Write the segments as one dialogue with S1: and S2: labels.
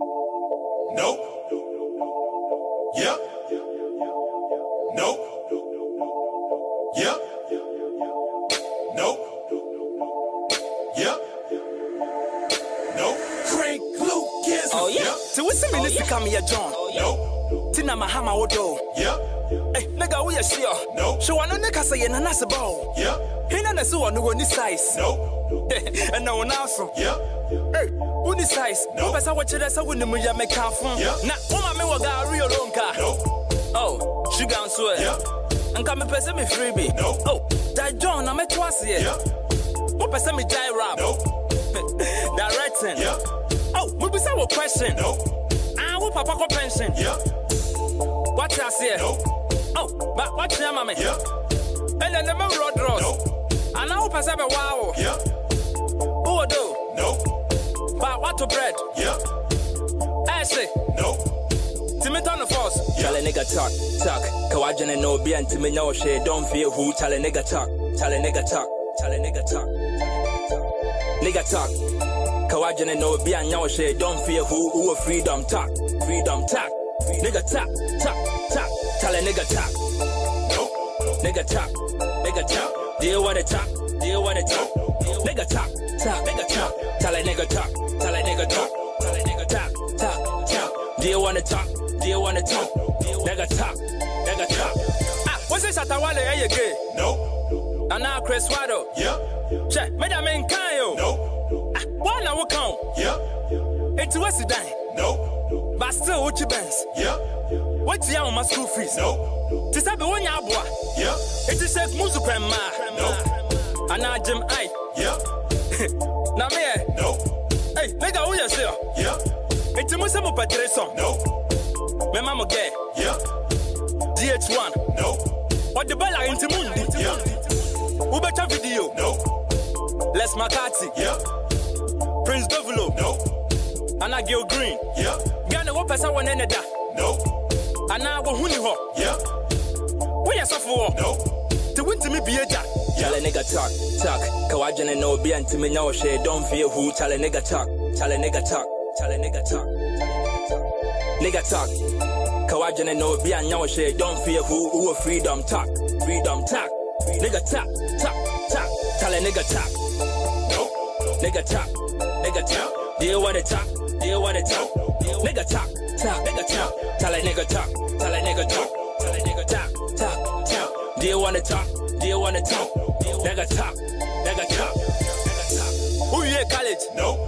S1: Nope. Yep. Nope. Yep. Nope. Yep. Nope. Crank Lucas.
S2: Oh yeah.
S1: Yep.
S2: So what's the oh, minister come here, John?
S1: Nope.
S2: Tina Mahama Wodo.
S1: Yep.
S2: Hey, nigga, we are sure.
S1: Nope.
S2: So I know nigga say na nasa bow.
S1: Yep.
S2: Hina na so no ni size.
S1: Nope.
S2: And no now so.
S1: Yep.
S2: Hey, uni size.
S1: No.
S2: No. Pesa what you say when mu ya make am fun.
S1: Yeah.
S2: Na uma me wa ga real lonka.
S1: Nope.
S2: Oh, sugar and swear.
S1: Yep.
S2: Nka me pesa me freebie.
S1: No.
S2: Oh, that John na me twas here.
S1: Yep.
S2: Mo pesa me die rap.
S1: Nope.
S2: Directing.
S1: Yep.
S2: Oh, we be say what question.
S1: Nope.
S2: Ah, wo papa ko pension.
S1: Yep.
S2: What you say?
S1: Nope.
S2: Oh, but what you mama?
S1: Yep.
S2: And then the man road draws.
S1: Nope.
S2: And now pesa be wow.
S1: Yep.
S2: Who do?
S1: Nope.
S2: But what to bread?
S1: Yep.
S2: I say.
S1: Nope.
S2: Timmy turn the force.
S3: Tell a nigga talk, talk. Kawajane no be and me no shit. Don't fear who. Tell a nigga talk, tell a nigga talk, tell a nigga talk. Nigga talk. Kawajane no be and no shit. Don't fear who. Who a freedom talk, freedom talk. Nigga talk, talk, talk. Tell a nigga talk,
S1: Nope.
S3: nigga talk, nigga talk. Deal with the talk, deal with the talk. Nigga talk, talk, nigga talk. Tell a nigga talk, tell a nigga talk, tell a nigga talk, talk, talk. Deal with the talk, deal with the talk. Nigga talk, nigga talk.
S2: Ah, what's this at a wale eh gay?
S1: Nope.
S2: And now Chris Wado.
S1: Yep.
S2: Che, me da men kan yo.
S1: Nope.
S2: Ah, why na wo kan?
S1: Yep.
S2: Enti wasi dan.
S1: Nope.
S2: But still what you bends.
S1: Yep.
S2: What you on my school fees?
S1: Nope.
S2: Ti sabe wonya aboa.
S1: Yep.
S2: Enti shake muzu prema.
S1: Nope.
S2: And now Jim I.
S1: Yep.
S2: Na me eh.
S1: Nope.
S2: Hey, nigga who you say? Mo se mo petre song.
S1: Nope.
S2: Me mama get
S1: Yep.
S2: DH1.
S1: Nope.
S2: What the bella into mundi. Who better video?
S1: Nope.
S2: Les McCarthy.
S1: Yep.
S2: Prince Dovilo.
S1: Nope.
S2: Anna Gil Green.
S1: Yep.
S2: Ghana pesa wo nene da.
S1: Nope.
S2: Anna wo huni ho.
S1: Yep.
S2: Wo ya sofo wo.
S1: Nope.
S2: Te wintimi bi eja.
S3: Tell a nigga talk, talk. Kawajane no be and me no shit. Don't fear who. Tell a nigga talk, tell a nigga talk, tell a nigga talk. Nigga talk. Kawajane no be and no shit. Don't fear who. Who a freedom talk, freedom talk. Nigga talk, talk, talk. Tell a nigga talk,
S1: Nope.
S3: nigga talk, nigga talk. Deal with the talk, deal with the talk. Nigga talk, talk, nigga talk. Tell a nigga talk, tell a nigga talk, tell a nigga talk, talk, talk. Deal with the talk, deal with the talk. Nigga talk, nigga talk, nigga talk.
S2: Who you at college?
S1: Nope.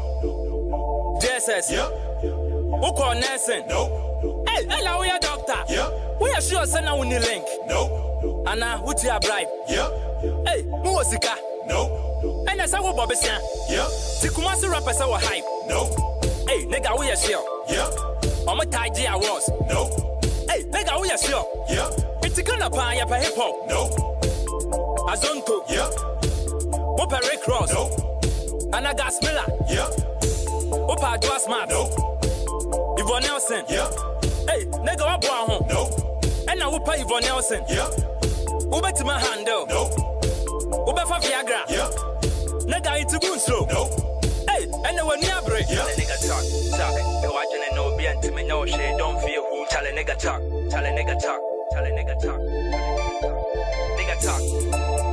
S2: JSS.
S1: Yep.
S2: Who call nursing?
S1: Nope.
S2: Hey, hello, we are doctor.
S1: Yep.
S2: We are sure send na wuni link.
S1: Nope.
S2: Anna, who to your bribe?
S1: Yep.
S2: Hey, who was wo sika.
S1: Nope.
S2: And that's how Bobby San.
S1: Yep.
S2: Ti kumasi rappers our hype.
S1: Nope.
S2: Hey, nigga, we are sure.
S1: Yep.
S2: I'm a tie G awards.
S1: Nope.
S2: Hey, nigga, we are sure.
S1: yeah.
S2: It's gonna pan ya pa hip hop.
S1: Nope.
S2: Azonto.
S1: Yep.
S2: Mopa Rick Ross.
S1: Nope.
S2: Anna Gas Miller.
S1: Yep.
S2: Opa Dwa Smart.
S1: Nope.
S2: Yvonne Nelson.
S1: yeah.
S2: Hey, nigga, boy home?
S1: Nope.
S2: And now Opa Yvonne Nelson.
S1: Yep.
S2: Uber to my handle.
S1: Nope.
S2: Uber for Viagra.
S1: yeah.
S2: Nigga, into Gunso.
S1: Nope.
S2: Hey, and then when you break.
S3: Tell a nigga talk, talk. Kawajane no be and me no shit. Don't fear who. Tell a nigga talk, tell a nigga talk, tell a nigga talk. Nigga talk.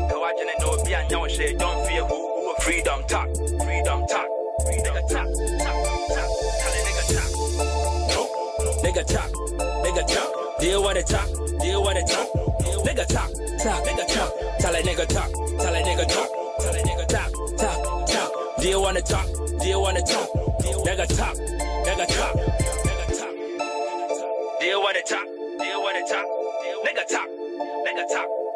S3: Kawajane no be and no shit. Don't fear who. Who a freedom talk, freedom talk. Nigga talk, talk, talk. Tell a nigga talk, nigga talk, nigga talk. Deal with the talk, deal with the talk. Nigga talk, talk, nigga talk. Tell a nigga talk, tell a nigga talk, tell a nigga talk, talk, talk. Deal wanna talk, deal wanna talk. Nigga talk, nigga talk, talk. Deal with the talk, deal wanna talk. Nigga talk, nigga talk.